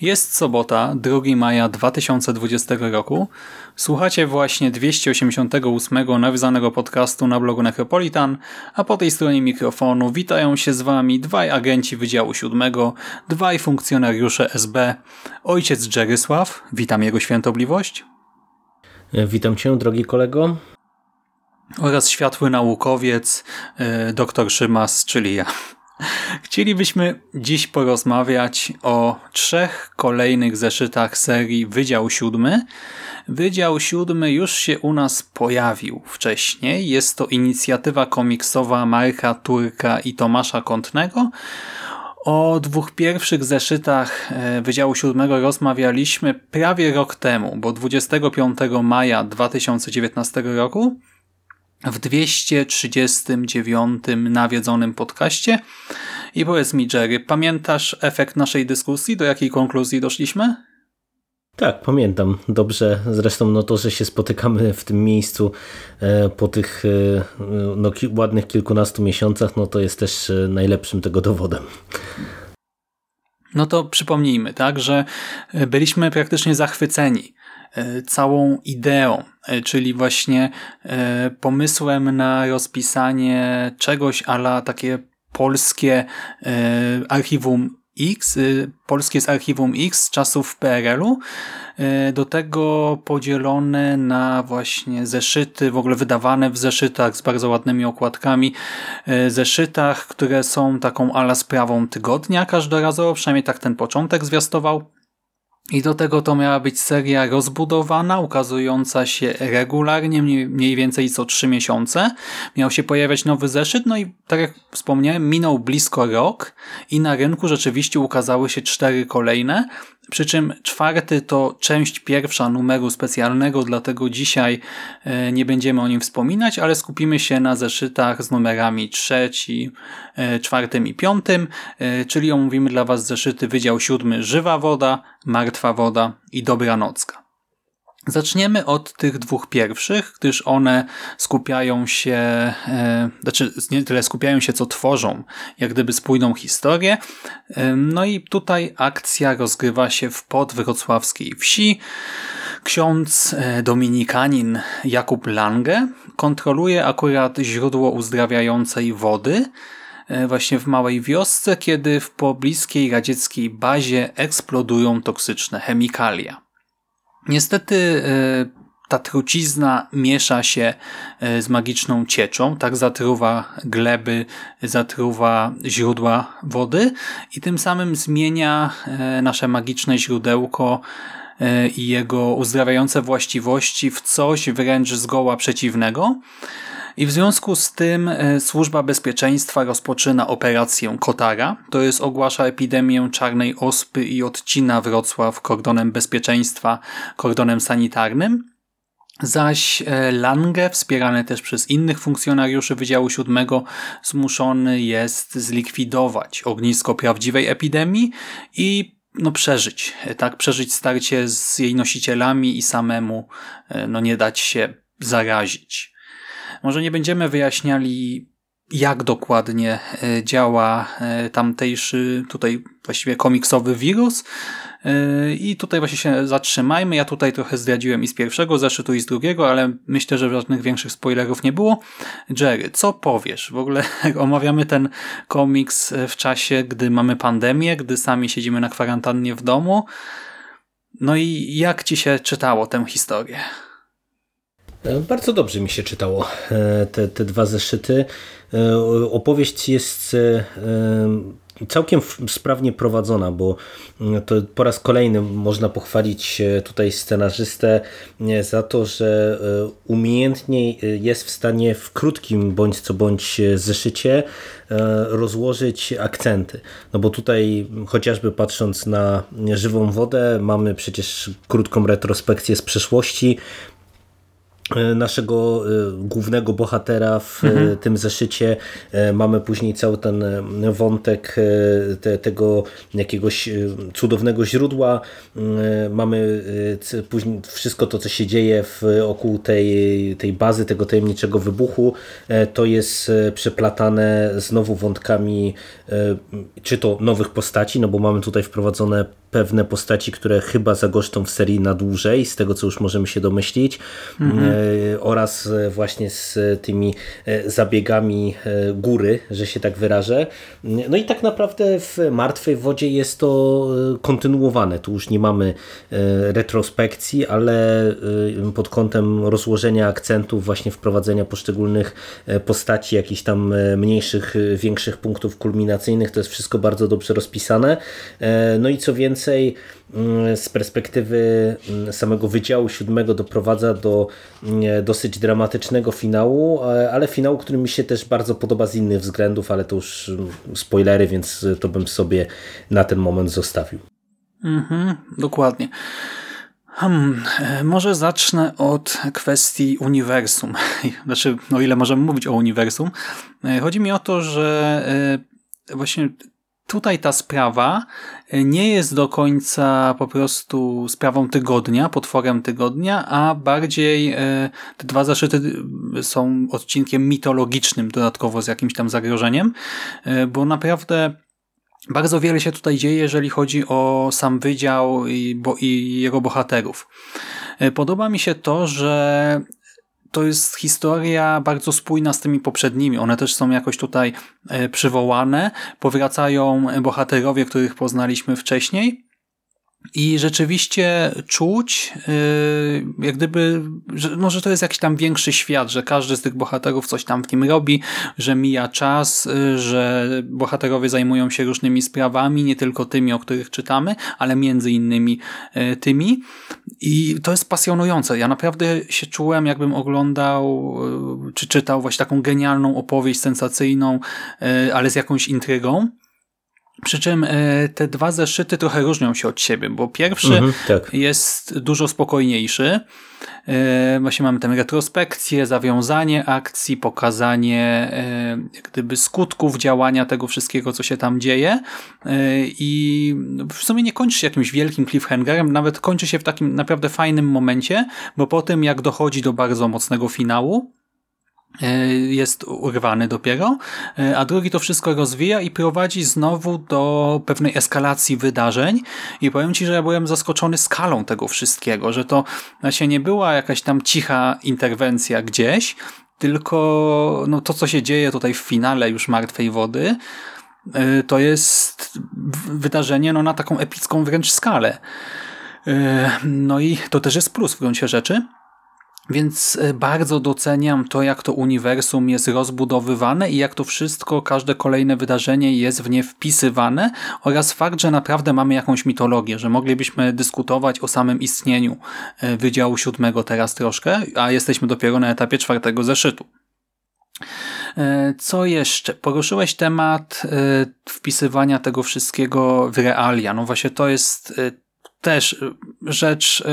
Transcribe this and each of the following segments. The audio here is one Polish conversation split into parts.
Jest sobota, 2 maja 2020 roku. Słuchacie właśnie 288 nawiązanego podcastu na blogu Necropolitan, a po tej stronie mikrofonu witają się z Wami dwaj agenci Wydziału Siódmego, dwaj funkcjonariusze SB, ojciec Jerysław, witam jego świętobliwość. E, witam Cię, drogi kolego. Oraz światły naukowiec, e, dr Szymas, czyli ja. Chcielibyśmy dziś porozmawiać o trzech kolejnych zeszytach serii Wydział Siódmy. Wydział Siódmy już się u nas pojawił wcześniej. Jest to inicjatywa komiksowa Marka Turka i Tomasza Kątnego. O dwóch pierwszych zeszytach e, Wydziału Siódmego rozmawialiśmy prawie rok temu, bo 25 maja 2019 roku w 239 nawiedzonym podcaście. I powiedz mi, Jerry, pamiętasz efekt naszej dyskusji? Do jakiej konkluzji doszliśmy? Tak, pamiętam. Dobrze, zresztą no to, że się spotykamy w tym miejscu e, po tych e, no, ładnych kilkunastu miesiącach, no to jest też e, najlepszym tego dowodem. No to przypomnijmy, tak, że byliśmy praktycznie zachwyceni całą ideą, e, czyli właśnie e, pomysłem na rozpisanie czegoś ala takie polskie archiwum X, polskie z archiwum X z czasów PRL-u, do tego podzielone na właśnie zeszyty, w ogóle wydawane w zeszytach z bardzo ładnymi okładkami, zeszytach, które są taką ala sprawą tygodnia każdorazowo, przynajmniej tak ten początek zwiastował. I do tego to miała być seria rozbudowana, ukazująca się regularnie, mniej więcej co trzy miesiące. Miał się pojawiać nowy zeszyt, no i tak jak wspomniałem, minął blisko rok i na rynku rzeczywiście ukazały się cztery kolejne, przy czym czwarty to część pierwsza numeru specjalnego, dlatego dzisiaj e, nie będziemy o nim wspominać, ale skupimy się na zeszytach z numerami trzeci, e, czwartym i piątym, e, czyli omówimy dla Was zeszyty Wydział Siódmy Żywa Woda, Martwa Woda i Dobranocka. Zaczniemy od tych dwóch pierwszych, gdyż one skupiają się, e, znaczy nie tyle skupiają się, co tworzą jak gdyby spójną historię. E, no i tutaj akcja rozgrywa się w podwrocławskiej wsi. Ksiądz e, dominikanin Jakub Lange kontroluje akurat źródło uzdrawiającej wody, właśnie w małej wiosce, kiedy w pobliskiej radzieckiej bazie eksplodują toksyczne chemikalia. Niestety e, ta trucizna miesza się e, z magiczną cieczą, tak zatruwa gleby, zatruwa źródła wody i tym samym zmienia e, nasze magiczne źródełko i jego uzdrawiające właściwości w coś wręcz zgoła przeciwnego. I w związku z tym e, Służba Bezpieczeństwa rozpoczyna operację Kotara, to jest ogłasza epidemię czarnej ospy i odcina Wrocław kordonem bezpieczeństwa, kordonem sanitarnym. Zaś e, Lange, wspierany też przez innych funkcjonariuszy Wydziału Siódmego, zmuszony jest zlikwidować ognisko prawdziwej epidemii i no przeżyć, e, tak, przeżyć starcie z jej nosicielami i samemu no nie dać się zarazić. Może nie będziemy wyjaśniali, jak dokładnie e, działa e, tamtejszy, tutaj właściwie komiksowy wirus. E, I tutaj właśnie się zatrzymajmy. Ja tutaj trochę zdradziłem i z pierwszego zeszytu, i z drugiego, ale myślę, że żadnych większych spoilerów nie było. Jerry, co powiesz? W ogóle omawiamy ten komiks w czasie, gdy mamy pandemię, gdy sami siedzimy na kwarantannie w domu. No i jak ci się czytało tę historię? E, bardzo dobrze mi się czytało e, te, te dwa zeszyty. E, opowieść jest całkiem sprawnie prowadzona, bo mm, to po raz kolejny można pochwalić tutaj scenarzystę za to, że umiejętnie jest w stanie w krótkim bądź co bądź zeszycie rozłożyć akcenty. No bo tutaj chociażby patrząc na żywą wodę mamy przecież krótką retrospekcję z przeszłości, naszego e, głównego bohatera w e, mhm. tym zeszycie. Mamy później cały ten wątek te, tego jakiegoś cudownego źródła. Mamy później wszystko to, co się dzieje wokół tej, tej bazy, tego tajemniczego wybuchu. To jest przeplatane znowu wątkami czy to nowych postaci, no bo mamy tutaj wprowadzone pewne postaci, które chyba zagoszczą w serii na dłużej, z tego co już możemy się domyślić, mhm. E, oraz e, właśnie z tymi e, zabiegami góry, że się tak wyrażę. No i tak naprawdę w Martwej Wodzie jest to kontynuowane. Tu już nie mamy retrospekcji, ale pod kątem rozłożenia akcentów, właśnie wprowadzenia poszczególnych postaci, jakichś tam mniejszych, większych punktów kulminacyjnych, to jest wszystko bardzo dobrze rozpisane. No i co więcej, więcej mm, z perspektywy mm, samego Wydziału Siódmego doprowadza do mm, dosyć dramatycznego finału, ale finału, który mi się też bardzo podoba z innych względów, ale to już spoilery, więc to bym sobie na ten moment zostawił. Mhm, dokładnie. Hmm, e, może zacznę od kwestii uniwersum. Znaczy, o ile możemy mówić o uniwersum. E, chodzi mi o to, że e, właśnie tutaj ta sprawa e, nie jest do końca po prostu sprawą tygodnia, potworem tygodnia, a bardziej e, te dwa zaszyty są odcinkiem mitologicznym dodatkowo z jakimś tam zagrożeniem, e, bo naprawdę bardzo wiele się tutaj dzieje, jeżeli chodzi o sam wydział i, bo, i jego bohaterów. Podoba mi się to, że to jest historia bardzo spójna z tymi poprzednimi. One też są jakoś tutaj e, przywołane. Powracają bohaterowie, których poznaliśmy wcześniej. I rzeczywiście czuć, yy, jak gdyby, że, no, że to jest jakiś tam większy świat, że każdy z tych bohaterów coś tam w nim robi, że mija czas, yy, że bohaterowie zajmują się różnymi sprawami, nie tylko tymi, o których czytamy, ale między innymi yy, tymi. I to jest pasjonujące. Ja naprawdę się czułem, jakbym oglądał czy czytał właśnie taką genialną opowieść sensacyjną, ale z jakąś intrygą. Przy czym e, te dwa zeszyty trochę różnią się od siebie, bo pierwszy mhm, tak. jest dużo spokojniejszy. E, właśnie mamy tę retrospekcję, zawiązanie akcji, pokazanie e, gdyby skutków działania tego wszystkiego, co się tam dzieje i w sumie nie kończy się jakimś wielkim cliffhangerem, nawet kończy się w takim naprawdę fajnym momencie, bo po tym jak dochodzi do bardzo mocnego finału, jest urwany dopiero, e, a drugi to wszystko rozwija i prowadzi znowu do pewnej eskalacji wydarzeń i powiem Ci, że ja byłem zaskoczony skalą tego wszystkiego, że to się nie była jakaś tam cicha interwencja gdzieś, tylko no, to, co się dzieje tutaj w finale już Martwej Wody, e, to jest wydarzenie no, na taką epicką wręcz skalę. No i to też jest plus w gruncie rzeczy. Więc e, bardzo doceniam to, jak to uniwersum jest rozbudowywane i jak to wszystko, każde kolejne wydarzenie jest w nie wpisywane oraz fakt, że naprawdę mamy jakąś mitologię, że moglibyśmy dyskutować o samym istnieniu e, Wydziału Siódmego teraz troszkę, a jesteśmy dopiero na etapie czwartego zeszytu. E, co jeszcze? Poruszyłeś temat wpisywania tego wszystkiego w realia. No właśnie to jest też rzecz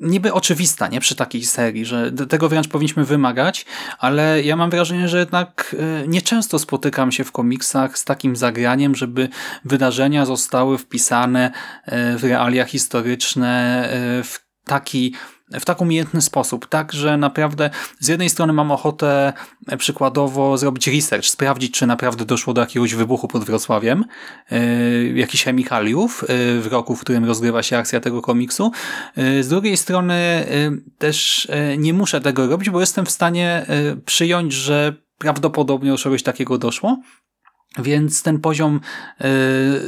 niby oczywista, nie przy takiej serii, że tego wręcz powinniśmy wymagać, ale ja mam wrażenie, że jednak e, nieczęsto spotykam się w komiksach z takim zagraniem, żeby wydarzenia zostały wpisane e, w realia historyczne e, w taki w tak umiejętny sposób, tak, że naprawdę z jednej strony mam ochotę e, przykładowo zrobić research, sprawdzić, czy naprawdę doszło do jakiegoś wybuchu pod Wrocławiem, yy, jakichś chemikaliów yy, w roku, w którym rozgrywa się akcja tego komiksu. Yy, z drugiej strony też nie muszę tego robić, bo jestem w stanie przyjąć, że prawdopodobnie do czegoś takiego doszło Więc ten poziom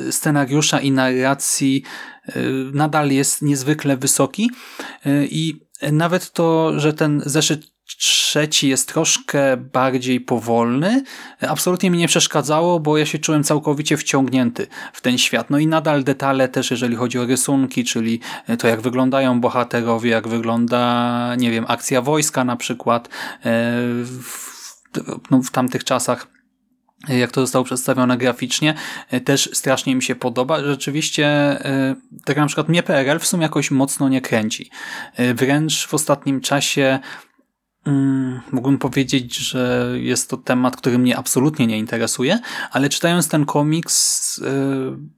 y, scenariusza i narracji y, nadal jest niezwykle wysoki y, i nawet to, że ten zeszyt trzeci jest troszkę bardziej powolny, absolutnie mi nie przeszkadzało, bo ja się czułem całkowicie wciągnięty w ten świat. No i nadal detale też, jeżeli chodzi o rysunki, czyli to jak wyglądają bohaterowie, jak wygląda, nie wiem, akcja wojska na przykład w, no, w tamtych czasach jak to zostało przedstawione graficznie, e, też strasznie mi się podoba. Rzeczywiście, e, tak na przykład mnie PRL w sumie jakoś mocno nie kręci. E, wręcz w ostatnim czasie mm, mógłbym powiedzieć, że jest to temat, który mnie absolutnie nie interesuje, ale czytając ten komiks,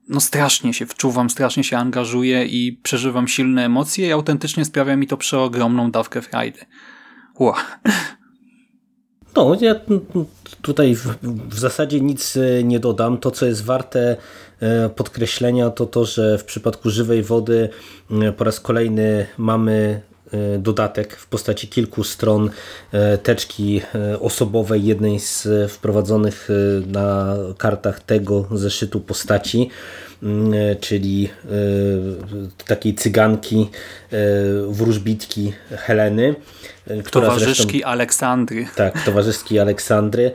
no strasznie się wczuwam, strasznie się angażuję i przeżywam silne emocje i autentycznie sprawia mi to przeogromną dawkę frajdy. Wow. No, ja tutaj w, w, zasadzie nic e, nie dodam. To, co jest warte e, podkreślenia, to to, że w przypadku żywej wody e, po raz kolejny mamy dodatek w postaci kilku stron teczki osobowej, jednej z wprowadzonych na kartach tego zeszytu postaci. Mm, e, czyli e, takiej cyganki, e, wróżbitki Heleny. Która towarzyszki zresztą, Aleksandry. Tak, towarzyszki Aleksandry,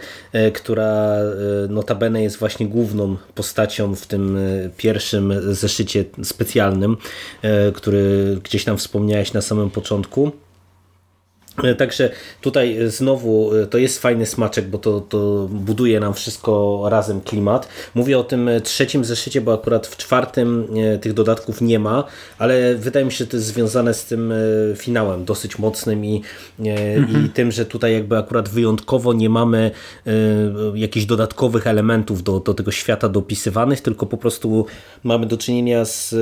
która notabene jest właśnie główną postacią w tym pierwszym zeszycie specjalnym, który gdzieś tam wspomniałeś na samym początku. E, także tutaj znowu e, to jest fajny smaczek, bo to, to buduje nam wszystko razem klimat. Mówię o tym trzecim zeszycie, bo akurat w czwartym e, tych dodatków nie ma, ale wydaje mi się, że to jest związane z tym finałem dosyć mocnym i, mhm. i tym, że tutaj jakby akurat wyjątkowo nie mamy jakichś dodatkowych elementów do, do tego świata dopisywanych, tylko po prostu mamy do czynienia z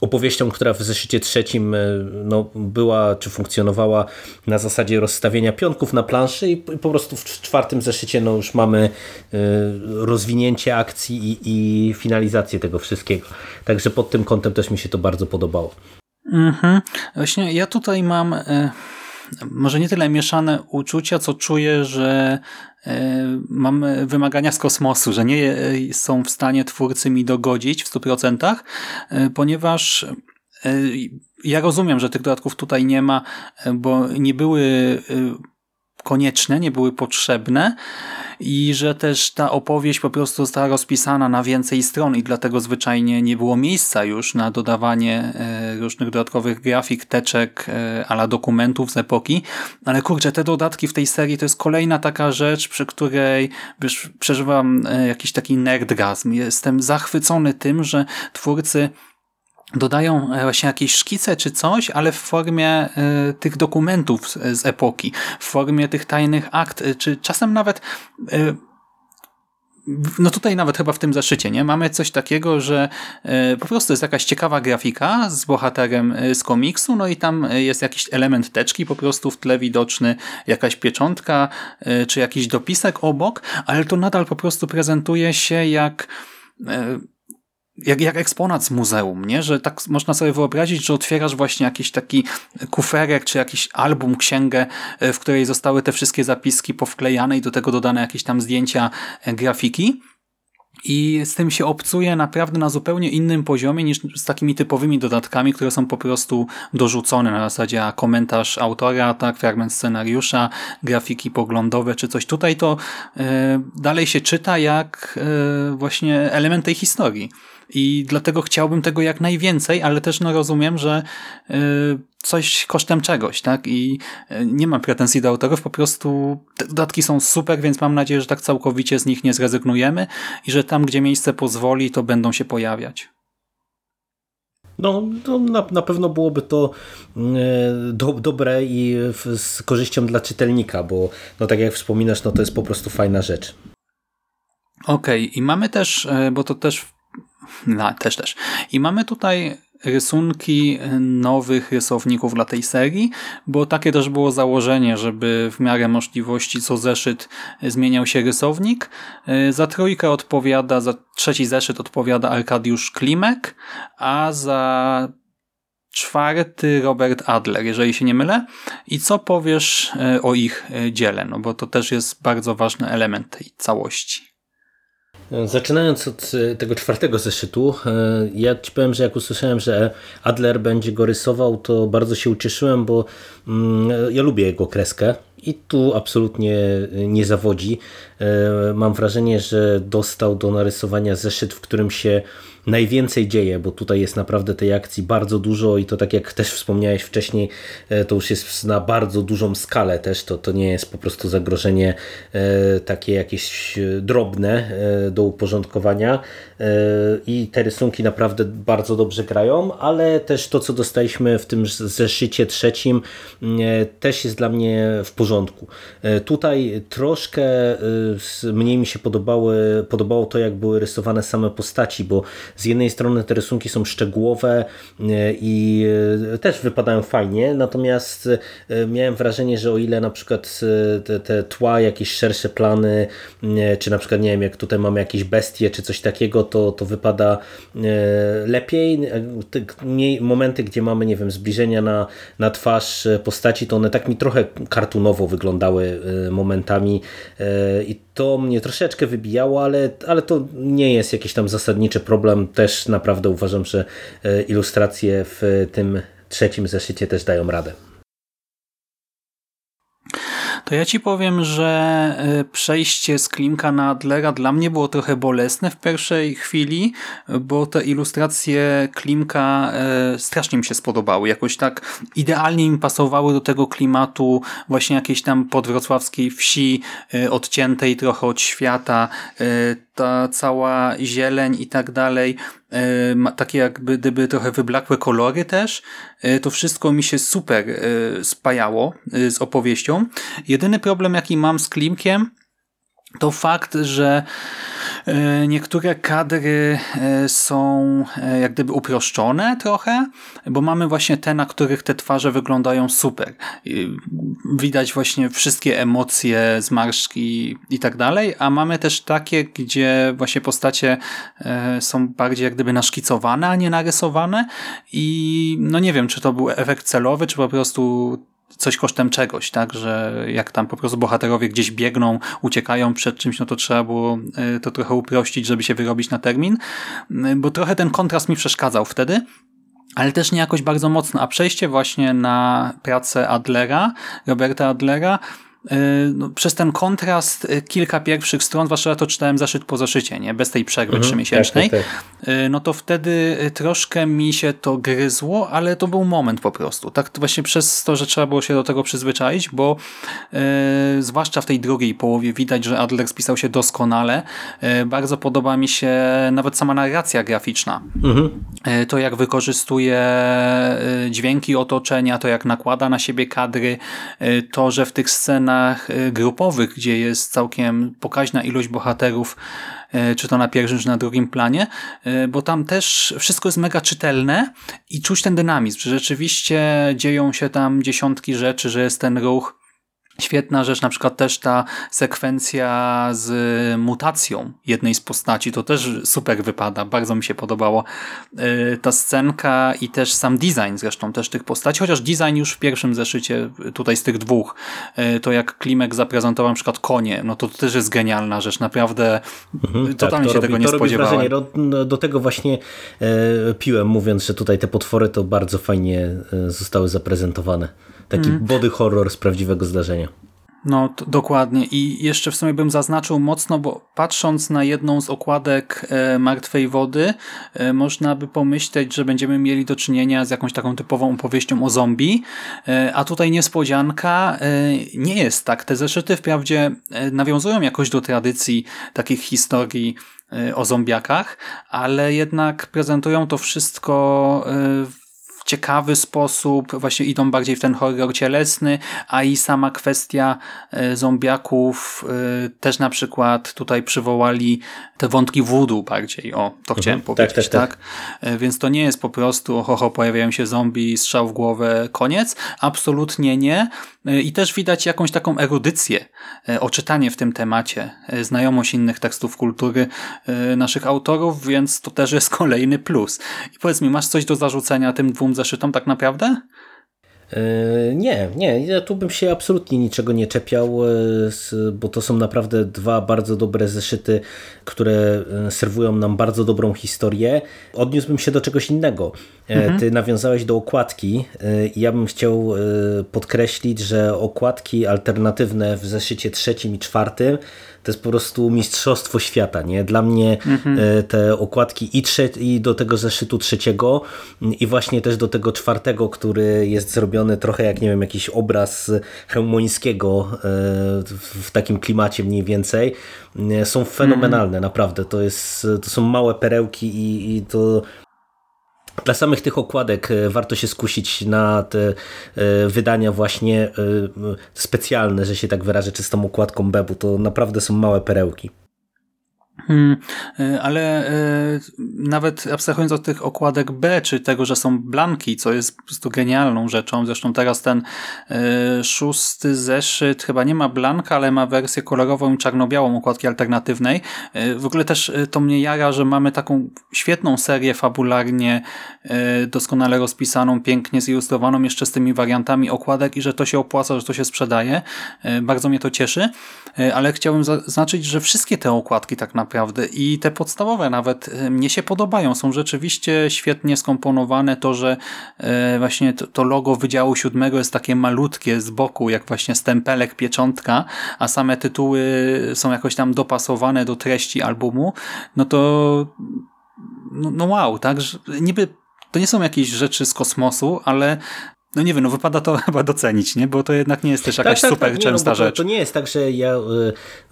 opowieścią, która w zeszycie trzecim e, no, była czy funkcjonowała na zasadzie rozstawienia pionków na planszy i po prostu w czwartym zeszycie no, już mamy e, rozwinięcie akcji i, i finalizację tego wszystkiego. Także pod tym kątem też mi się to bardzo podobało. Mhm. Właśnie ja tutaj mam e, może nie tyle mieszane uczucia, co czuję, że e, mam wymagania z kosmosu, że nie e, są w stanie twórcy mi dogodzić w 100%, e, ponieważ ja rozumiem, że tych dodatków tutaj nie ma, bo nie były konieczne, nie były potrzebne i że też ta opowieść po prostu została rozpisana na więcej stron i dlatego zwyczajnie nie było miejsca już na dodawanie e, różnych dodatkowych grafik, teczek, e, ala dokumentów z epoki. Ale kurczę, te dodatki w tej serii to jest kolejna taka rzecz, przy której przeżywam e, jakiś taki nerdgazm. Jestem zachwycony tym, że twórcy dodają e, właśnie jakieś szkice czy coś, ale w formie e, tych dokumentów z, epoki, w formie tych tajnych akt, e, czy czasem nawet no tutaj nawet chyba w tym zaszycie, nie? Mamy coś takiego, że po prostu jest jakaś ciekawa grafika z bohaterem z komiksu, no i tam jest jakiś element teczki, po prostu w tle widoczny jakaś pieczątka, czy jakiś dopisek obok, ale to nadal po prostu prezentuje się jak jak, jak eksponat z muzeum, nie? że tak można sobie wyobrazić, że otwierasz właśnie jakiś taki kuferek, czy jakiś album, księgę, e, w której zostały te wszystkie zapiski powklejane i do tego dodane jakieś tam zdjęcia, e, grafiki. I z tym się obcuje naprawdę na zupełnie innym poziomie niż z takimi typowymi dodatkami, które są po prostu dorzucone na zasadzie komentarz autora, tak, fragment scenariusza, grafiki poglądowe czy coś. Tutaj to e, dalej się czyta jak e, właśnie element tej historii. I dlatego chciałbym tego jak najwięcej, ale też no rozumiem, że y, coś kosztem czegoś, tak? I y, nie mam pretensji do autorów, po prostu te dodatki są super, więc mam nadzieję, że tak całkowicie z nich nie zrezygnujemy i że tam, gdzie miejsce pozwoli, to będą się pojawiać. No, to na, na pewno byłoby to y, do, dobre i z korzyścią dla czytelnika, bo no tak jak wspominasz, no to jest po prostu fajna rzecz. Okej, okay. i mamy też, bo to też no, też, też. I mamy tutaj rysunki nowych rysowników dla tej serii, bo takie też było założenie, żeby w miarę możliwości co zeszyt zmieniał się rysownik. Za trójkę odpowiada, za trzeci zeszyt odpowiada Arkadiusz Klimek, a za czwarty Robert Adler, jeżeli się nie mylę. I co powiesz e, o ich e, dziele? No bo to też jest bardzo ważny element tej całości. Zaczynając od e, tego czwartego zeszytu, e, ja ci powiem, że jak usłyszałem, że Adler będzie go rysował, to bardzo się ucieszyłem, bo mm, ja lubię jego kreskę i tu absolutnie nie zawodzi. E, mam wrażenie, że dostał do narysowania zeszyt, w którym się najwięcej dzieje, bo tutaj jest naprawdę tej akcji bardzo dużo i to tak jak też wspomniałeś wcześniej, e, to już jest na bardzo dużą skalę też, to, to nie jest po prostu zagrożenie e, takie jakieś e, drobne do uporządkowania i te rysunki naprawdę bardzo dobrze grają, ale też to co dostaliśmy w tym zeszycie trzecim też jest dla mnie w porządku. Tutaj troszkę mniej mi się podobały, podobało to jak były rysowane same postaci, bo z jednej strony te rysunki są szczegółowe e, i e, też wypadają fajnie, natomiast e, miałem wrażenie, że o ile na przykład te, te tła, jakieś szersze plany, czy na przykład nie wiem, jak tutaj mamy jakieś bestie, czy coś takiego, to, to wypada lepiej. Momenty, gdzie mamy, nie wiem, zbliżenia na, na twarz postaci, to one tak mi trochę kartunowo wyglądały momentami i to mnie troszeczkę wybijało, ale, ale to nie jest jakiś tam zasadniczy problem. Też naprawdę uważam, że e, ilustracje w tym trzecim zeszycie też dają radę. To ja ci powiem, że e, przejście z Klimka na Adlera dla mnie było trochę bolesne w pierwszej chwili, bo te ilustracje Klimka e, strasznie mi się spodobały. Jakoś tak idealnie mi pasowały do tego klimatu właśnie jakiejś tam podwrocławskiej wsi, e, odciętej trochę od świata, ta cała zieleń i tak dalej, e, takie jakby gdyby trochę wyblakłe kolory też, e, to wszystko mi się super e, spajało z opowieścią. Jedyny problem jaki mam z Klimkiem to fakt, że niektóre kadry e, są e, jak gdyby uproszczone trochę, bo mamy właśnie te, na których te twarze wyglądają super. Widać właśnie wszystkie emocje, zmarszczki i tak dalej, a mamy też takie, gdzie właśnie postacie są bardziej jak gdyby naszkicowane, a nie narysowane i no nie wiem, czy to był efekt celowy, czy po prostu coś kosztem czegoś, tak, że jak tam po prostu bohaterowie gdzieś biegną, uciekają przed czymś, no to trzeba było e, to trochę uprościć, żeby się wyrobić na termin, e, bo trochę ten kontrast mi przeszkadzał wtedy, ale też nie jakoś bardzo mocno, a przejście właśnie na pracę Adlera, Roberta Adlera, no, przez ten kontrast e, kilka pierwszych stron, zwłaszcza ja to czytałem zaszyt po zaszycie, nie? bez tej przerwy mhm, trzymiesięcznej, tak, tak, tak. E, no to wtedy troszkę mi się to gryzło, ale to był moment po prostu. Tak właśnie przez to, że trzeba było się do tego przyzwyczaić, bo e, zwłaszcza w tej drugiej połowie widać, że Adler spisał się doskonale. E, bardzo podoba mi się nawet sama narracja graficzna. Mhm. E, to jak wykorzystuje dźwięki otoczenia, to jak nakłada na siebie kadry, to, że w tych scenach scenach y, grupowych, gdzie jest całkiem pokaźna ilość bohaterów, y, czy to na pierwszym, czy na drugim planie, y, bo tam też wszystko jest mega czytelne i czuć ten dynamizm, że rzeczywiście dzieją się tam dziesiątki rzeczy, że jest ten ruch Świetna rzecz, na przykład też ta sekwencja z mutacją jednej z postaci, to też super wypada, bardzo mi się podobało y, ta scenka i też sam design zresztą też tych postaci, chociaż design już w pierwszym zeszycie tutaj z tych dwóch, y, to jak Klimek zaprezentował na przykład konie, no to, to też jest genialna rzecz, naprawdę mhm, totalnie tak, się robi, tego nie spodziewałem. Do, no, do, tego właśnie e, piłem, mówiąc, że tutaj te potwory to bardzo fajnie e, zostały zaprezentowane. Taki mm. body horror z prawdziwego zdarzenia. No, dokładnie. I jeszcze w sumie bym zaznaczył mocno, bo patrząc na jedną z okładek e, Martwej Wody, e, można by pomyśleć, że będziemy mieli do czynienia z jakąś taką typową opowieścią o zombie, e, a tutaj niespodzianka e, nie jest tak. Te zeszyty wprawdzie e, nawiązują jakoś do tradycji takich historii e, o zombiakach, ale jednak prezentują to wszystko w ciekawy sposób, właśnie idą bardziej w ten horror cielesny, a i sama kwestia e, zombiaków e, też na przykład tutaj przywołali te wątki voodoo bardziej, o, to mhm. chciałem tak, powiedzieć, tak, tak, tak, tak? Więc to nie jest po prostu, ho, pojawiają się zombie, strzał w głowę, koniec. Absolutnie nie. I też widać jakąś taką erudycję, oczytanie w tym temacie, znajomość innych tekstów kultury naszych autorów, więc to też jest kolejny plus. I powiedz mi, masz coś do zarzucenia tym dwóm zeszytom tak naprawdę? E, nie, nie, ja tu bym się absolutnie niczego nie czepiał, e, bo to są naprawdę dwa bardzo dobre zeszyty, które e, serwują nam bardzo dobrą historię. Odniósłbym się do czegoś innego. Mhm. Ty nawiązałeś do okładki i ja bym chciał podkreślić, że okładki alternatywne w zeszycie trzecim i czwartym to jest po prostu mistrzostwo świata. Nie? Dla mnie mhm. te okładki i, i do tego zeszytu trzeciego i właśnie też do tego czwartego, który jest zrobiony trochę jak, nie wiem, jakiś obraz Chełmońskiego e, w takim klimacie mniej więcej, e, są fenomenalne, mm. naprawdę. To, jest, to są małe perełki i, i to dla samych tych okładek e, warto się skusić na te wydania właśnie specjalne, że się tak wyrażę, czy z tą okładką B, bo to naprawdę są małe perełki. Hmm, y, ale y, nawet abstrahując od tych okładek B, czy tego, że są blanki, co jest po prostu genialną rzeczą. Zresztą teraz ten y, szósty zeszyt chyba nie ma blanka, ale ma wersję kolorową i czarno-białą okładki alternatywnej. W ogóle też to mnie jara, że mamy taką świetną serię fabularnie doskonale rozpisaną, pięknie zilustrowaną, jeszcze z tymi wariantami okładek i że to się opłaca, że to się sprzedaje. Bardzo mnie to cieszy, ale chciałbym zaznaczyć, że wszystkie te okładki tak naprawdę naprawdę i te podstawowe nawet e, mnie się podobają. Są rzeczywiście świetnie skomponowane. To, że e, właśnie to logo Wydziału Siódmego jest takie malutkie z boku, jak właśnie stempelek, pieczątka, a same tytuły są jakoś tam dopasowane do treści albumu, no to no, no wow, tak? Niby to nie są jakieś rzeczy z kosmosu, ale no nie wiem, no wypada to chyba docenić, nie? Bo to jednak nie jest też jakaś tak, tak, super tak, częsta nie, no, rzecz. To, to, nie jest tak, że ja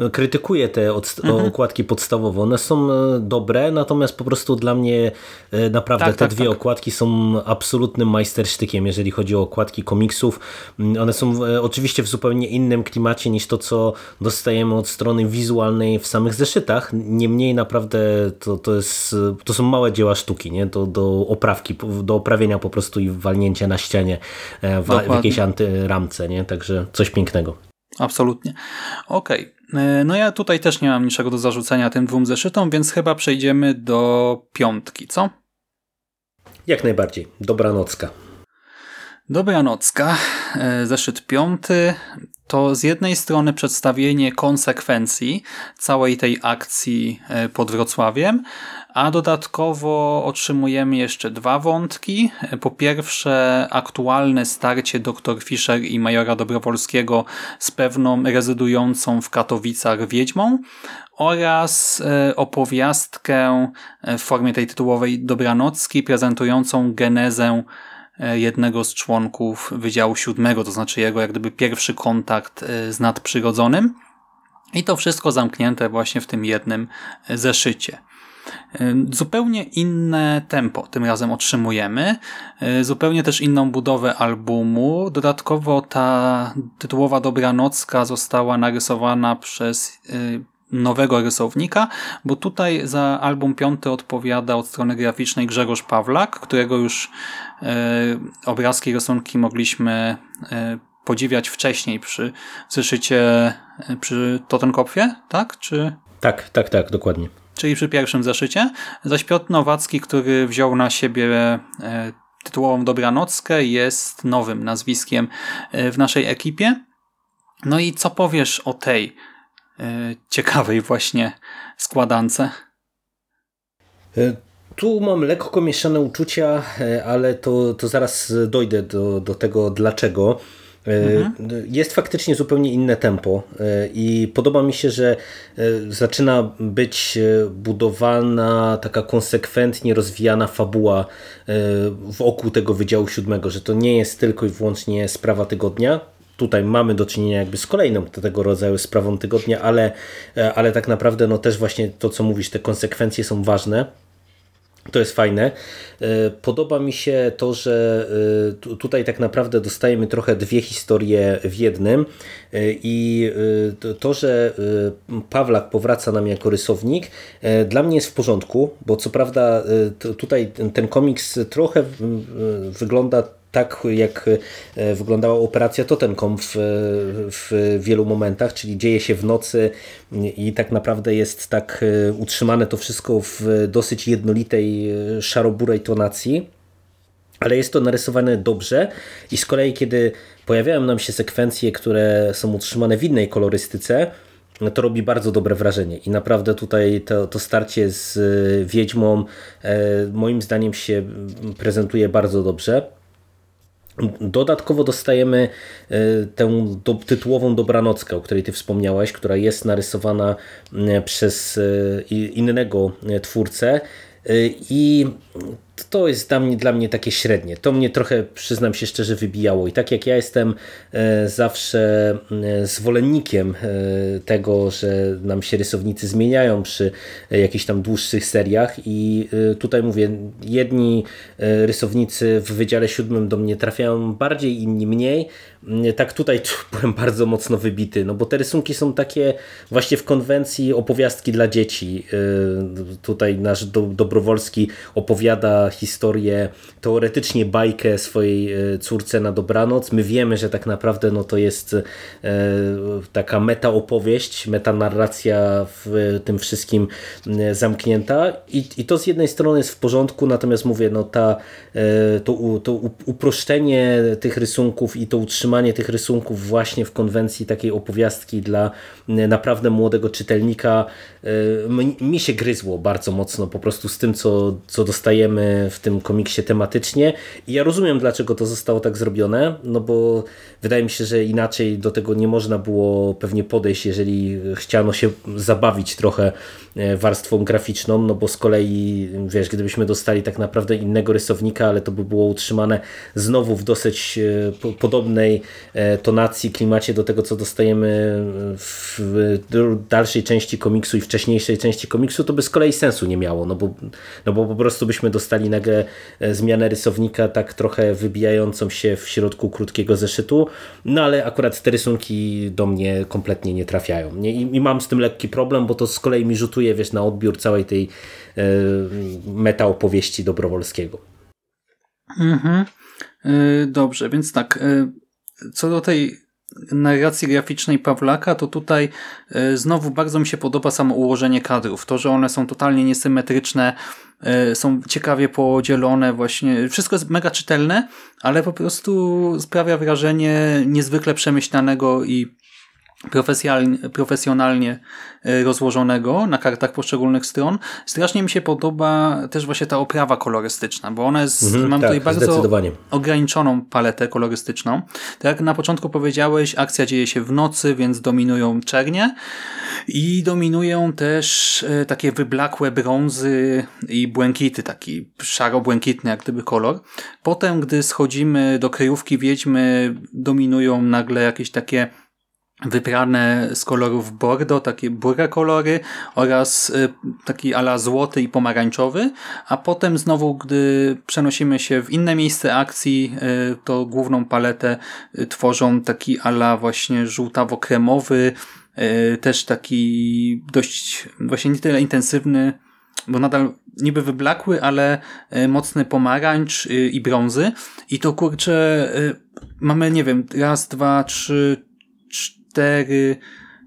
y, krytykuję te od, mhm. okładki podstawowe. One są y, dobre, natomiast po prostu dla mnie y, naprawdę tak, te tak, dwie tak. okładki są absolutnym majstersztykiem, jeżeli chodzi o okładki komiksów. Mm, one są y, oczywiście w zupełnie innym klimacie niż to, co dostajemy od strony wizualnej w samych zeszytach. Niemniej naprawdę to, to, jest, to są małe dzieła sztuki, nie? Do, do oprawki, do oprawienia po prostu i walnięcia na ścianie E, w, w jakiejś antyramce, nie? Także coś pięknego. Absolutnie. Okej. Okay. E, no ja tutaj też nie mam niczego do zarzucenia tym dwóm zeszytom, więc chyba przejdziemy do piątki, co? Jak najbardziej. Dobranocka. Dobranocka. E, zeszyt piąty to z jednej strony przedstawienie konsekwencji całej tej akcji pod Wrocławiem, a dodatkowo otrzymujemy jeszcze dwa wątki. Po pierwsze aktualne starcie dr Fischer i majora Dobrowolskiego z pewną rezydującą w Katowicach wiedźmą oraz e, opowiastkę e, w formie tej tytułowej Dobranocki prezentującą genezę e, jednego z członków Wydziału Siódmego, to znaczy jego jak gdyby pierwszy kontakt z nadprzyrodzonym. I to wszystko zamknięte właśnie w tym jednym zeszycie. Zupełnie inne tempo tym razem otrzymujemy, zupełnie też inną budowę albumu. Dodatkowo ta tytułowa Dobranocka została narysowana przez y, nowego rysownika, bo tutaj za album piąty odpowiada od strony graficznej Grzegorz Pawlak, którego już y, obrazki rysunki mogliśmy y, podziwiać wcześniej przy zeszycie przy Totenkopfie, tak? Czy... Tak, tak, tak, dokładnie czyli przy pierwszym zeszycie, zaś Piotr Nowacki, który wziął na siebie e, tytułową Dobranockę, jest nowym nazwiskiem e, w naszej ekipie. No i co powiesz o tej e, ciekawej właśnie składance? Tu mam lekko mieszane uczucia, ale to, to zaraz dojdę do, do tego dlaczego. Mhm. Jest faktycznie zupełnie inne tempo e, i podoba mi się, że e, zaczyna być e, budowana taka konsekwentnie rozwijana fabuła wokół tego Wydziału Siódmego, że to nie jest tylko i wyłącznie sprawa tygodnia, tutaj mamy do czynienia jakby z kolejną tego rodzaju sprawą tygodnia, ale, ale tak naprawdę no też właśnie to, co mówisz, te konsekwencje są ważne. To jest fajne. E, podoba mi się to, że e, tutaj tak naprawdę dostajemy trochę dwie historie w jednym e, i to, że Pawlak powraca nam jako rysownik dla mnie jest w porządku, bo co prawda tutaj ten komiks trochę wygląda tak jak e, wyglądała operacja Totencom w, w wielu momentach, czyli dzieje się w nocy i tak naprawdę jest tak e, utrzymane to wszystko w dosyć jednolitej, e, szaroburej tonacji. ale jest to narysowane dobrze i z kolei kiedy pojawiają nam się sekwencje, które są utrzymane w innej kolorystyce, to robi bardzo dobre wrażenie i naprawdę tutaj to, to starcie z e, Wiedźmą e, moim zdaniem się prezentuje bardzo dobrze. Dodatkowo dostajemy e, tę do, tytułową dobranockę, o której ty wspomniałeś, która jest narysowana przez innego twórcę. I to jest dla mnie, dla mnie takie średnie. To mnie trochę, przyznam się szczerze, wybijało. I tak jak ja jestem e, zawsze e, zwolennikiem e, tego, że nam się rysownicy zmieniają przy jakichś tam dłuższych seriach i tutaj mówię, jedni rysownicy w Wydziale Siódmym do mnie trafiają bardziej, inni mniej. Tak tutaj byłem bardzo mocno wybity, no bo te rysunki są takie właśnie w konwencji opowiastki dla dzieci. Tutaj nasz Dobrowolski opowiada historię, teoretycznie bajkę swojej e, córce na dobranoc. My wiemy, że tak naprawdę no, to jest e, taka meta opowieść, meta narracja w tym wszystkim zamknięta I, i to z jednej strony jest w porządku, natomiast mówię, no ta, to, to uproszczenie tych rysunków i to utrzymanie tych rysunków właśnie w konwencji takiej opowiastki dla naprawdę młodego czytelnika mi się gryzło bardzo mocno po prostu z tym, co, co dostajemy w tym komiksie tematycznie. I ja rozumiem, dlaczego to zostało tak zrobione, no bo wydaje mi się, że inaczej do tego nie można było pewnie podejść, jeżeli chciano się zabawić trochę e, warstwą graficzną, no bo z kolei, wiesz, gdybyśmy dostali tak naprawdę innego rysownika, ale to by było utrzymane znowu w dosyć e, e, tonacji, klimacie do tego, co dostajemy w dalszej części komiksu i wcześniejszej części komiksu, to by z kolei sensu nie miało, no bo, no bo po prostu byśmy dostali nagle zmianę rysownika tak trochę wybijającą się w środku krótkiego zeszytu, no ale akurat te rysunki do mnie kompletnie nie trafiają. Nie? I, I, mam z tym lekki problem, bo to z kolei mi rzutuje wiesz, na odbiór całej tej e, meta opowieści Dobrowolskiego. Mhm. E, dobrze, więc tak. Co do tej narracji graficznej Pawlaka, to tutaj e, znowu bardzo mi się podoba samo ułożenie kadrów. To, że one są totalnie niesymetryczne, e, są ciekawie podzielone właśnie. Wszystko jest mega czytelne, ale po prostu sprawia wrażenie niezwykle przemyślanego i profesjonalnie e, rozłożonego na kartach poszczególnych stron. Strasznie mi się podoba też właśnie ta oprawa kolorystyczna, bo ona jest, mhm, mam tak, tutaj bardzo ograniczoną paletę kolorystyczną. Tak jak na początku powiedziałeś, akcja dzieje się w nocy, więc dominują czernie i dominują też e, takie wyblakłe brązy i błękity, taki szaro-błękitny jak gdyby kolor. Potem, gdy schodzimy do kryjówki wiedźmy, dominują nagle jakieś takie wybrane z kolorów bordo, takie burre kolory oraz y, taki ala złoty i pomarańczowy, a potem znowu, gdy przenosimy się w inne miejsce akcji, y, to główną paletę y, tworzą taki ala właśnie żółtawo-kremowy, też taki dość właśnie nie tyle intensywny, bo nadal niby wyblakły, ale mocny pomarańcz i brązy. I to kurczę mamy, nie wiem, raz, dwa, trzy, cztery,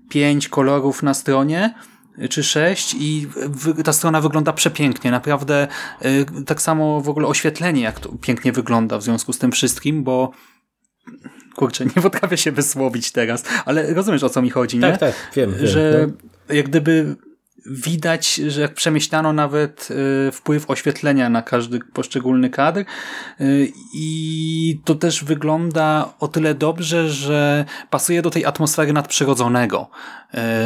pięć kolorów na stronie, czy sześć i ta strona wygląda przepięknie. Naprawdę y, tak samo w ogóle oświetlenie, jak to pięknie wygląda w związku z tym wszystkim, bo kurczę, nie potrafię się wysłowić teraz, ale rozumiesz o co mi chodzi, tak, nie? Tak, wiem. Że no. jak gdyby widać, że przemyślano nawet y, wpływ oświetlenia na każdy poszczególny kadr y, i to też wygląda o tyle dobrze, że pasuje do tej atmosfery nadprzyrodzonego,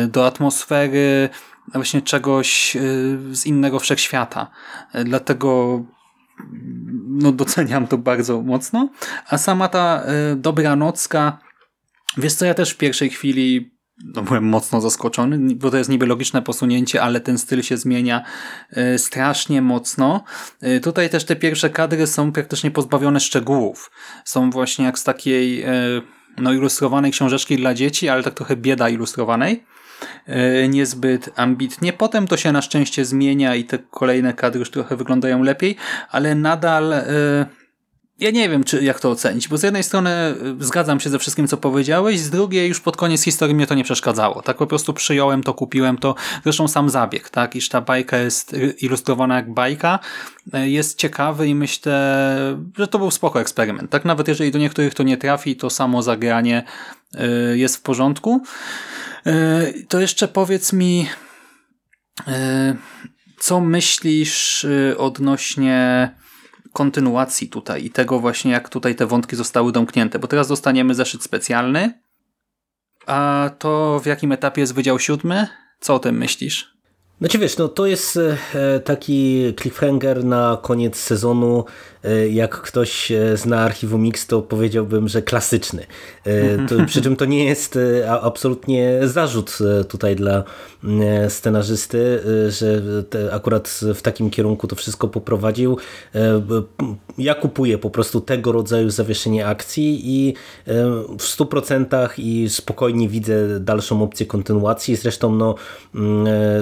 y, do atmosfery właśnie czegoś z innego wszechświata. Dlatego no, doceniam to bardzo mocno. A sama ta dobra nocka Wiesz co, ja też w pierwszej chwili no byłem mocno zaskoczony, bo to jest niby logiczne posunięcie, ale ten styl się zmienia e, strasznie mocno. E, tutaj też te pierwsze kadry są praktycznie pozbawione szczegółów. Są właśnie jak z takiej e, no, ilustrowanej książeczki dla dzieci, ale tak trochę bieda ilustrowanej. Niezbyt ambitnie. Potem to się na szczęście zmienia i te kolejne kadry już trochę wyglądają lepiej, ale nadal ja nie wiem, czy jak to ocenić, bo z jednej strony y, zgadzam się ze wszystkim, co powiedziałeś, z drugiej już pod koniec historii mnie to nie przeszkadzało. Tak po prostu przyjąłem to, kupiłem to. Zresztą sam zabieg, tak, iż ta bajka jest ilustrowana jak bajka, y, jest ciekawy i myślę, że to był spoko eksperyment. Tak, nawet jeżeli do niektórych to nie trafi, to samo zagranie y, jest w porządku. To jeszcze powiedz mi, co myślisz odnośnie kontynuacji tutaj i tego właśnie, jak tutaj te wątki zostały domknięte, bo teraz dostaniemy zeszyt specjalny, a to w jakim etapie jest Wydział Siódmy? Co o tym myślisz? Znaczy wiesz, no to jest e, taki cliffhanger na koniec sezonu, jak ktoś e, zna archiwum Mix, to powiedziałbym, że klasyczny. E, to, przy czym to nie jest absolutnie zarzut tutaj dla scenarzysty, że akurat w takim kierunku to wszystko poprowadził. Ja kupuję po prostu tego rodzaju zawieszenie akcji i w 100% i spokojnie widzę dalszą opcję kontynuacji. Zresztą no,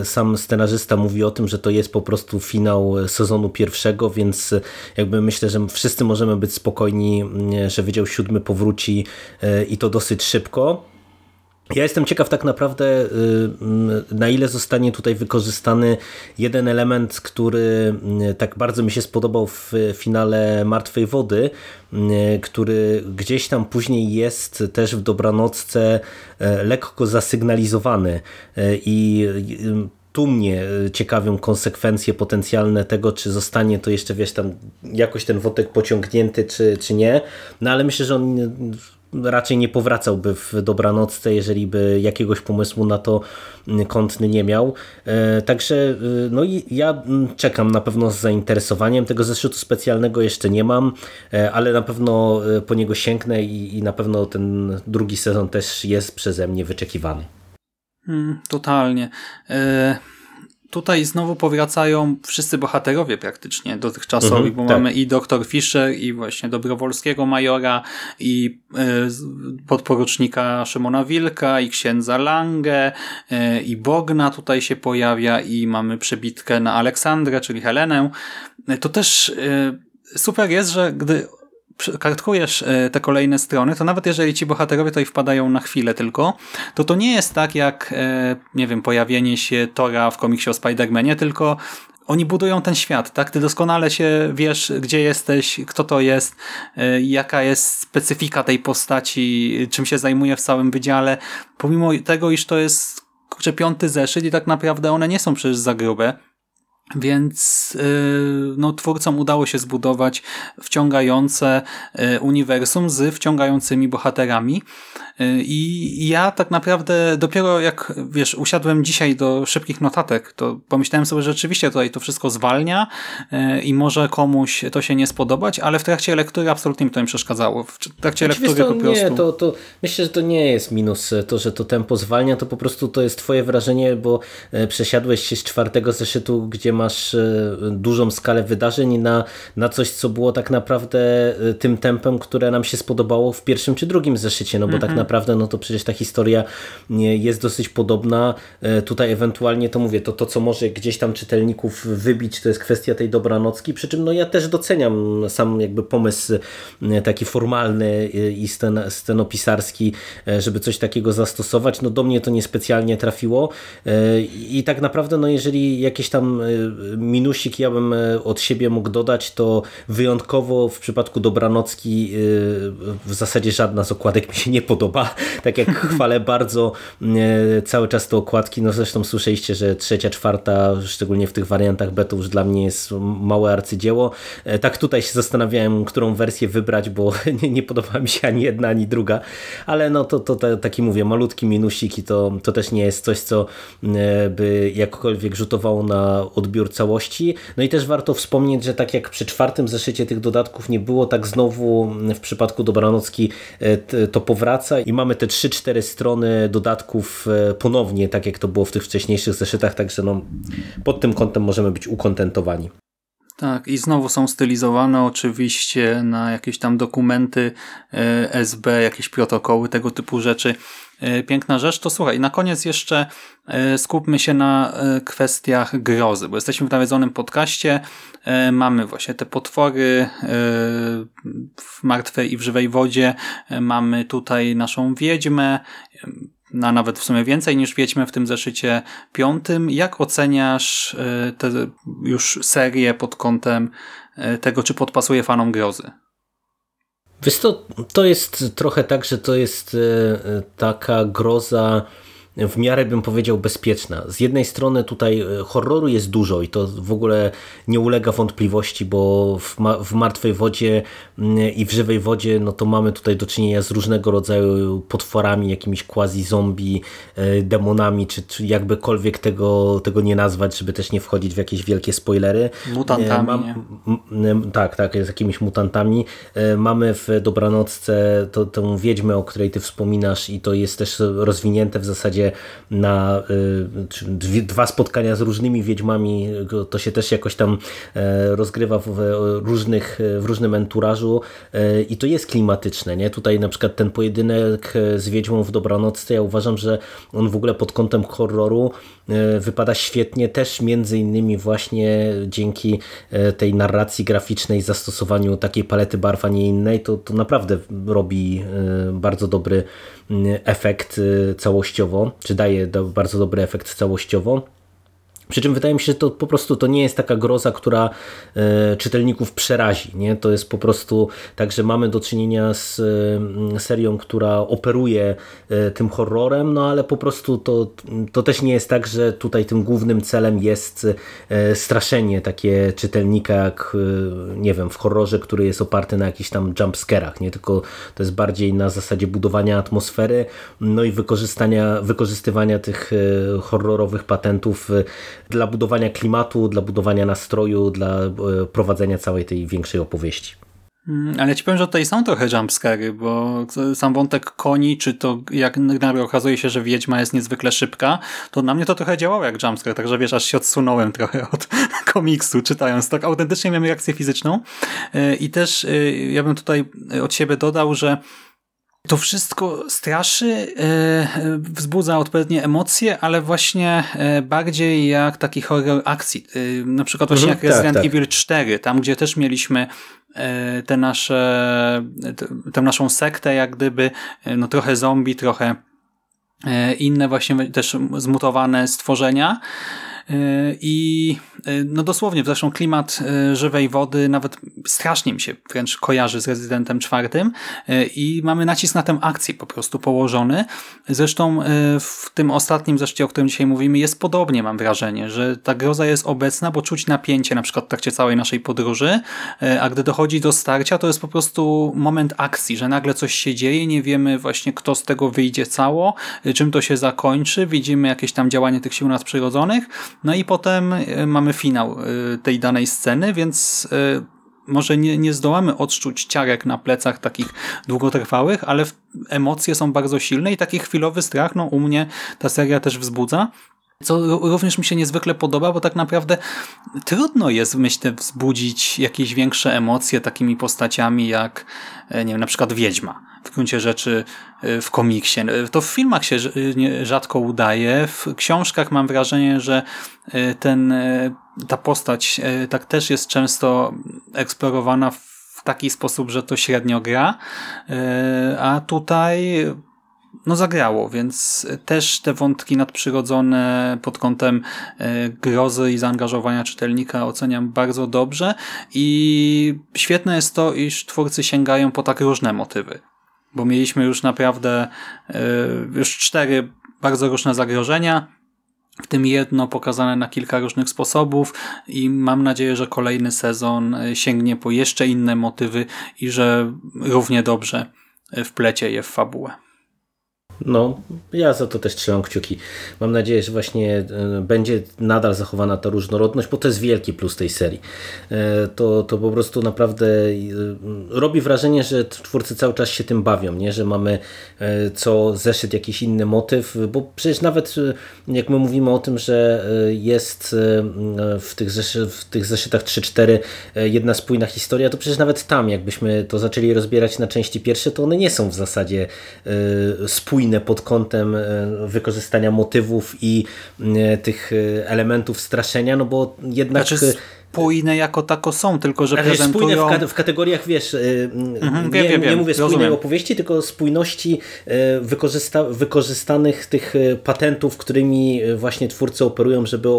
sam scenarzysta mówi o tym, że to jest po prostu finał sezonu pierwszego, więc jakby myślę, że wszyscy możemy być spokojni, mm, że Wydział Siódmy powróci e, i to dosyć szybko. Ja jestem ciekaw tak naprawdę, y, mm, na ile zostanie tutaj wykorzystany jeden element, który mm, tak bardzo mi się spodobał w finale Martwej Wody, który gdzieś tam później jest też w dobranocce e, lekko zasygnalizowany e, i tu mnie e, ciekawią konsekwencje potencjalne tego, czy zostanie to jeszcze, wiesz, tam jakoś ten wątek pociągnięty, czy, czy nie. No ale myślę, że on raczej nie powracałby w dobranocce, jeżeli by jakiegoś pomysłu na to kątny nie miał. Także no i ja czekam na pewno z zainteresowaniem. Tego zeszytu specjalnego jeszcze nie mam, ale na pewno po niego sięgnę i, i na pewno ten drugi sezon też jest przeze mnie wyczekiwany. Hmm, totalnie. E, tutaj znowu powracają wszyscy bohaterowie praktycznie dotychczasowi, mhm, bo tak. mamy i doktor Fischer, i właśnie dobrowolskiego majora, i e, podporucznika Szymona Wilka, i księdza Lange, e, i Bogna tutaj się pojawia, i mamy przebitkę na Aleksandrę, czyli Helenę. To też super jest, że gdy kartkujesz e, te kolejne strony, to nawet jeżeli ci bohaterowie tutaj wpadają na chwilę tylko, to to nie jest tak jak, e, nie wiem, pojawienie się Tora w komiksie o Spider-Manie, tylko oni budują ten świat, tak? Ty doskonale się wiesz, gdzie jesteś, kto to jest, e, jaka jest specyfika tej postaci, czym się zajmuje w całym wydziale. Pomimo tego, iż to jest kurczę, piąty zeszyt i tak naprawdę one nie są przecież za grube, więc y, no, twórcom udało się zbudować wciągające y, uniwersum z wciągającymi bohaterami. Y, I ja tak naprawdę dopiero jak, wiesz, usiadłem dzisiaj do szybkich notatek, to pomyślałem sobie, że rzeczywiście tutaj to wszystko zwalnia i może komuś to się nie spodobać, ale w trakcie lektury absolutnie mi to nie przeszkadzało. W trakcie znaczy, lektury to, po prostu... Nie, to, to myślę, że to nie jest minus to, że to tempo zwalnia, to po prostu to jest twoje wrażenie, bo e, przesiadłeś się z czwartego zeszytu, gdzie masz e, dużą skalę wydarzeń na, na coś, co było tak naprawdę e, tym tempem, które nam się spodobało w pierwszym czy drugim zeszycie, no bo tak mhm. naprawdę no to przecież ta historia jest dosyć podobna. E, tutaj ewentualnie to mówię, to, to co może gdzieś tam czytelników wybić, to jest kwestia tej dobranocki, przy czym no ja też doceniam sam jakby pomysł taki formalny i scen, scenopisarski, żeby coś takiego zastosować. No do mnie to niespecjalnie trafiło i tak naprawdę no jeżeli jakieś tam minusik ja bym e, od siebie mógł dodać, to wyjątkowo w przypadku Dobranocki e, w zasadzie żadna z okładek mi się nie podoba. Tak jak chwalę bardzo e, cały czas te okładki, no zresztą słyszeliście, że trzecia, czwarta, szczególnie w tych wariantach beta już dla mnie jest małe arcydzieło. Tak tutaj się zastanawiałem, którą wersję wybrać, bo nie, nie podoba mi się ani jedna, ani druga, ale no to, to, to taki mówię, malutki minusik i to, to też nie jest coś, co by jakkolwiek rzutowało na odbiór całości. No i też warto wspomnieć, że tak jak przy czwartym zeszycie tych dodatków nie było, tak znowu w przypadku Dobranocki e, to powraca i mamy te 3-4 strony dodatków e, ponownie, tak jak to było w tych wcześniejszych zeszytach, także no, pod tym kątem możemy być ukontentowani. Tak, i znowu są stylizowane oczywiście na jakieś tam dokumenty e, SB, jakieś protokoły, tego typu rzeczy. E, piękna rzecz. To słuchaj, na koniec jeszcze e, skupmy się na kwestiach grozy, bo jesteśmy w nawiedzonym podcaście, mamy właśnie te potwory w martwej i w żywej wodzie, mamy tutaj naszą wiedźmę, na nawet w sumie więcej niż wiedźmy w tym zeszycie piątym. Jak oceniasz e, tę już serię pod kątem e, tego, czy podpasuje fanom grozy? Wiesz to, to jest trochę tak, że to jest e, taka groza w miarę bym powiedział bezpieczna. Z jednej strony tutaj e, horroru jest dużo i to w ogóle nie ulega wątpliwości, bo w, ma w martwej wodzie mm, i w żywej wodzie no to mamy tutaj do czynienia z różnego rodzaju potworami, jakimiś quasi-zombie, e, demonami, czy, czy jakbykolwiek tego, tego nie nazwać, żeby też nie wchodzić w jakieś wielkie spoilery. Mutantami. Mam, tak, tak, z jakimiś mutantami. E, mamy w Dobranocce to, tę wiedźmę, o której ty wspominasz i to jest też rozwinięte w zasadzie na y, dwa spotkania z różnymi wiedźmami, to się też jakoś tam e, rozgrywa w, różnych, w różnym enturażu e, i to jest klimatyczne. Nie? Tutaj na przykład ten pojedynek z wiedźmą w Dobranocce, ja uważam, że on w ogóle pod kątem horroru e, wypada świetnie, też między innymi właśnie dzięki tej narracji graficznej, zastosowaniu takiej palety barw, a nie innej, to, to naprawdę robi bardzo dobry efekt y, całościowo, czy daje bardzo dobry efekt całościowo. Przy czym wydaje mi się, że to po prostu to nie jest taka groza, która e, czytelników przerazi. Nie? To jest po prostu tak, że mamy do czynienia z e, serią, która operuje e, tym horrorem, no ale po prostu to, to też nie jest tak, że tutaj tym głównym celem jest straszenie takie czytelnika, jak nie wiem, w horrorze, który jest oparty na jakichś tam jumpscarach, nie? tylko to jest bardziej na zasadzie budowania atmosfery, no i wykorzystania, wykorzystywania tych horrorowych patentów dla budowania klimatu, dla budowania nastroju, dla e, prowadzenia całej tej większej opowieści. Mm, ale ci powiem, że tutaj są trochę jumpscary, bo sam wątek koni, czy to jak nagle okazuje się, że wiedźma jest niezwykle szybka, to na mnie to trochę działało jak jumpscare, także wiesz, aż się odsunąłem trochę od komiksu czytając. Tak autentycznie miałem reakcję fizyczną e, i też e, ja bym tutaj od siebie dodał, że to wszystko straszy, e, wzbudza odpowiednie emocje, ale właśnie e, bardziej jak taki horror akcji. E, na przykład właśnie mhm, jak Resident tak, tak. Evil 4, tam gdzie też mieliśmy te nasze, tę naszą sektę jak gdyby, no trochę zombie, trochę inne właśnie też zmutowane stworzenia, I e, no dosłownie, zresztą klimat e, żywej wody nawet strasznie mi się wręcz kojarzy z Rezydentem czwartym i mamy nacisk na tę akcję po prostu położony. Zresztą w tym ostatnim zresztą, o którym dzisiaj mówimy, jest podobnie, mam wrażenie, że ta groza jest obecna, bo czuć napięcie na przykład w trakcie całej naszej podróży, a gdy dochodzi do starcia, to jest po prostu moment akcji, że nagle coś się dzieje, nie wiemy właśnie kto z tego wyjdzie cało, czym to się zakończy, widzimy jakieś tam działanie tych sił nadprzyrodzonych, no i potem e, mamy finał e, tej danej sceny, więc e, może nie, nie zdołamy odczuć ciarek na plecach takich długotrwałych, ale emocje są bardzo silne i taki chwilowy strach, no u mnie ta seria też wzbudza. Co również mi się niezwykle podoba, bo tak naprawdę trudno jest, myślę, wzbudzić jakieś większe emocje takimi postaciami jak, nie wiem, na przykład Wiedźma w gruncie rzeczy y, w komiksie. To w filmach się rzadko udaje. W książkach mam wrażenie, że ten, ta postać tak też jest często eksplorowana w taki sposób, że to średnio gra, a tutaj no zagrało, więc też te wątki nadprzyrodzone pod kątem grozy i zaangażowania czytelnika oceniam bardzo dobrze i świetne jest to, iż twórcy sięgają po tak różne motywy bo mieliśmy już naprawdę e, już cztery bardzo różne zagrożenia, w tym jedno pokazane na kilka różnych sposobów i mam nadzieję, że kolejny sezon sięgnie po jeszcze inne motywy i że równie dobrze wplecie je w fabułę. No, ja za to też trzymam kciuki. Mam nadzieję, że właśnie e, będzie nadal zachowana ta różnorodność, bo to jest wielki plus tej serii. E, to, to po prostu naprawdę e, robi wrażenie, że twórcy cały czas się tym bawią, nie? że mamy co zeszyt jakiś inny motyw, bo przecież nawet jak my mówimy o tym, że jest w tych, zeszy w tych zeszytach 3-4 jedna spójna historia, to przecież nawet tam, jakbyśmy to zaczęli rozbierać na części pierwsze, to one nie są w zasadzie spójne pod kątem e, wykorzystania motywów i e, tych e, elementów straszenia, no bo jednak... Znaczy spójne jako tako są, tylko że prezentują... Spójne w, w kategoriach, wiesz, mhm, nie, wiem, nie mówię spójnej rozumiem. opowieści, tylko spójności wykorzysta wykorzystanych tych patentów, którymi właśnie twórcy operują, żeby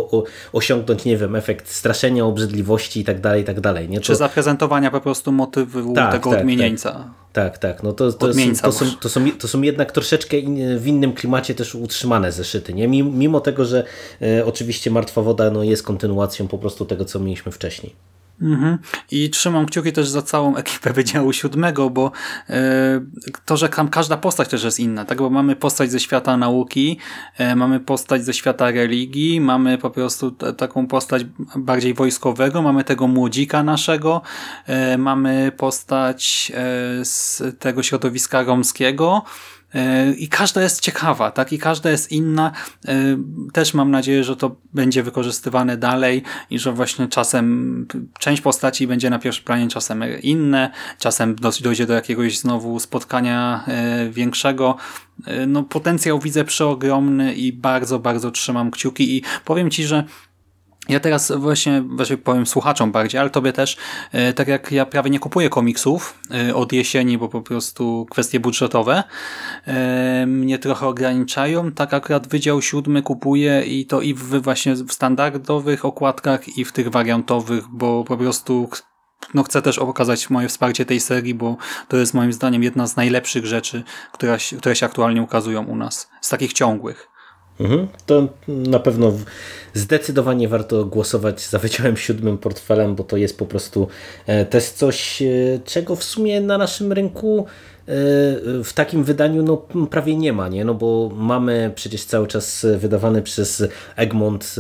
osiągnąć, nie wiem, efekt straszenia, obrzydliwości i tak dalej, i tak dalej. Nie? To... Czy zaprezentowania po prostu motywu tak, tego tak, odmienieńca. Tak. Tak, tak. No to, to, to, są, to, są, to są jednak troszeczkę in, w innym klimacie też utrzymane zeszyty. Nie? Mimo tego, że e, oczywiście Martwa Woda no, jest kontynuacją po prostu tego, co mieliśmy wcześniej. Mhm. I trzymam kciuki też za całą ekipę Wydziału Siódmego, bo e, to, że tam każda postać też jest inna, tak? bo mamy postać ze świata nauki, e, mamy postać ze świata religii, mamy po prostu taką postać bardziej wojskowego, mamy tego młodzika naszego, e, mamy postać z tego środowiska romskiego, i każda jest ciekawa, tak? I każda jest inna. E, też mam nadzieję, że to będzie wykorzystywane dalej i że właśnie czasem część postaci będzie na pierwszym planie, czasem inne, czasem dojdzie do jakiegoś znowu spotkania e, większego. E, no potencjał widzę przeogromny i bardzo, bardzo trzymam kciuki i powiem Ci, że ja teraz właśnie, właśnie powiem słuchaczom bardziej, ale tobie też, e, tak jak ja prawie nie kupuję komiksów e, od jesieni, bo po prostu kwestie budżetowe e, mnie trochę ograniczają, tak akurat Wydział Siódmy kupuję i to i w właśnie w standardowych okładkach i w tych wariantowych, bo po prostu no chcę też okazać moje wsparcie tej serii, bo to jest moim zdaniem jedna z najlepszych rzeczy, które się aktualnie ukazują u nas, z takich ciągłych. Mhm. To na pewno zdecydowanie warto głosować za Wydziałem Siódmym portfelem, bo to jest po prostu e, też coś, e, czego w sumie na naszym rynku w takim wydaniu no, prawie nie ma, nie? No bo mamy przecież cały czas wydawany przez Egmont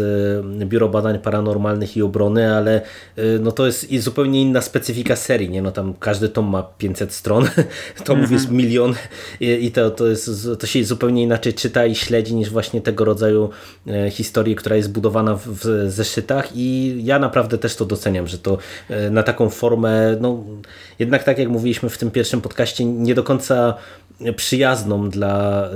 e, Biuro Badań Paranormalnych i Obrony, ale e, no to jest zupełnie inna specyfika serii, nie? No tam każdy tom ma 500 stron, tomów mm -hmm. jest milion i to, to, jest, to się zupełnie inaczej czyta i śledzi niż właśnie tego rodzaju e, historii, która jest budowana w, w zeszytach i ja naprawdę też to doceniam, że to na taką formę, no jednak tak jak mówiliśmy w tym pierwszym podcaście, nie do końca przyjazną dla y,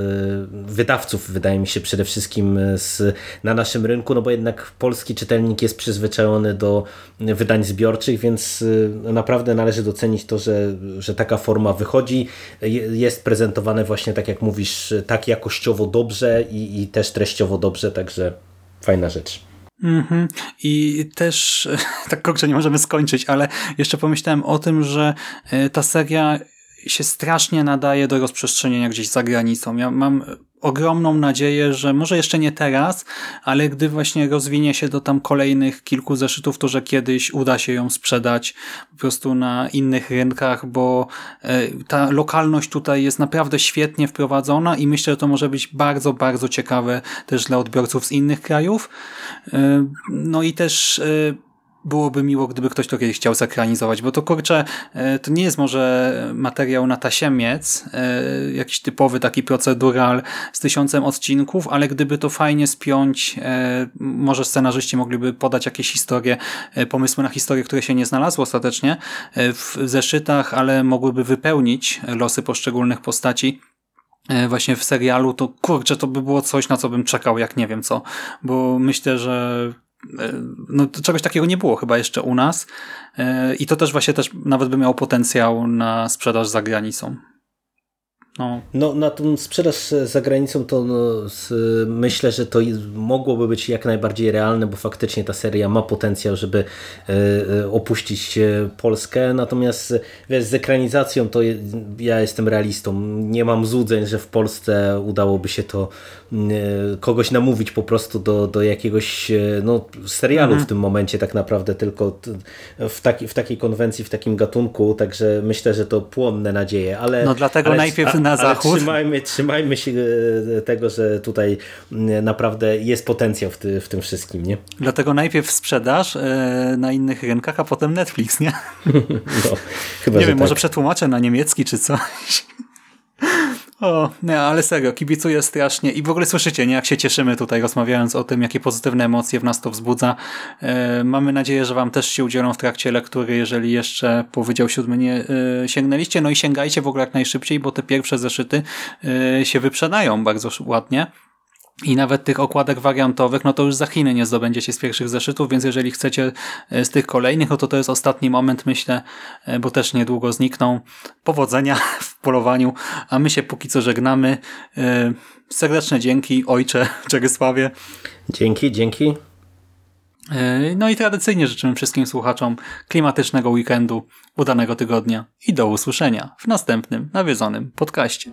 wydawców, wydaje mi się przede wszystkim y, z, na naszym rynku, no bo jednak polski czytelnik jest przyzwyczajony do wydań zbiorczych, więc y, naprawdę należy docenić to, że, że taka forma wychodzi, jest prezentowane właśnie tak jak mówisz, tak jakościowo dobrze i, i też treściowo dobrze, także fajna rzecz. Mm -hmm. I też, tak kurczę, nie możemy skończyć, ale jeszcze pomyślałem o tym, że ta seria się strasznie nadaje do rozprzestrzenienia gdzieś za granicą. Ja mam ogromną nadzieję, że może jeszcze nie teraz, ale gdy właśnie rozwinie się do tam kolejnych kilku zeszytów, to że kiedyś uda się ją sprzedać po prostu na innych rynkach, bo e, ta lokalność tutaj jest naprawdę świetnie wprowadzona i myślę, że to może być bardzo, bardzo ciekawe też dla odbiorców z innych krajów. E, no i też e, byłoby miło, gdyby ktoś to kiedyś chciał zakranizować, bo to kurczę, e, to nie jest może materiał na tasiemiec, e, jakiś typowy taki procedural z tysiącem odcinków, ale gdyby to fajnie spiąć, e, może scenarzyści mogliby podać jakieś historie, pomysły na historie, które się nie znalazły ostatecznie w zeszytach, ale mogłyby wypełnić losy poszczególnych postaci właśnie w serialu, to kurczę, to by było coś, na co bym czekał, jak nie wiem co, bo myślę, że no, czegoś takiego nie było chyba jeszcze u nas e, i to też właśnie też nawet by miało potencjał na sprzedaż za granicą. No. no na tą sprzedaż za granicą to no, z, myślę, że to mogłoby być jak najbardziej realne, bo faktycznie ta seria ma potencjał, żeby e, e opuścić e, Polskę. Natomiast wiesz, z ekranizacją to ja jestem realistą. Nie mam złudzeń, że w Polsce udałoby się to kogoś namówić po prostu do, do jakiegoś no, serialu mhm. w tym momencie tak naprawdę tylko w, taki, w takiej konwencji, w takim gatunku. Także myślę, że to płonne nadzieje. Ale, no dlatego ale, najpierw na Ale zachód. trzymajmy, trzymajmy się e, tego, że tutaj m, naprawdę jest potencjał w, ty, w tym wszystkim, nie? Dlatego najpierw sprzedaż e, na innych rynkach, a potem Netflix, nie? No, chyba, Nie wiem, tak. może przetłumaczę na niemiecki czy coś. O, nie, ale serio, kibicuję strasznie i w ogóle słyszycie, nie, jak się cieszymy tutaj rozmawiając o tym, jakie pozytywne emocje w nas to wzbudza. E, mamy nadzieję, że wam też się udzielą w trakcie lektury, jeżeli jeszcze po Wydział Siódmy nie e, sięgnęliście, no i sięgajcie w ogóle jak najszybciej, bo te pierwsze zeszyty e, się wyprzedają bardzo ładnie. I nawet tych okładek wariantowych, no to już za Chiny nie zdobędziecie z pierwszych zeszytów, więc jeżeli chcecie e, z tych kolejnych, no to to jest ostatni moment, myślę, e, bo też niedługo znikną. Powodzenia w polowaniu, a my się póki co żegnamy. E, Serdeczne dzięki, ojcze Czegysławie. Dzięki, dzięki. No i tradycyjnie życzymy wszystkim słuchaczom klimatycznego weekendu, udanego tygodnia i do usłyszenia w następnym nawiedzonym podcaście.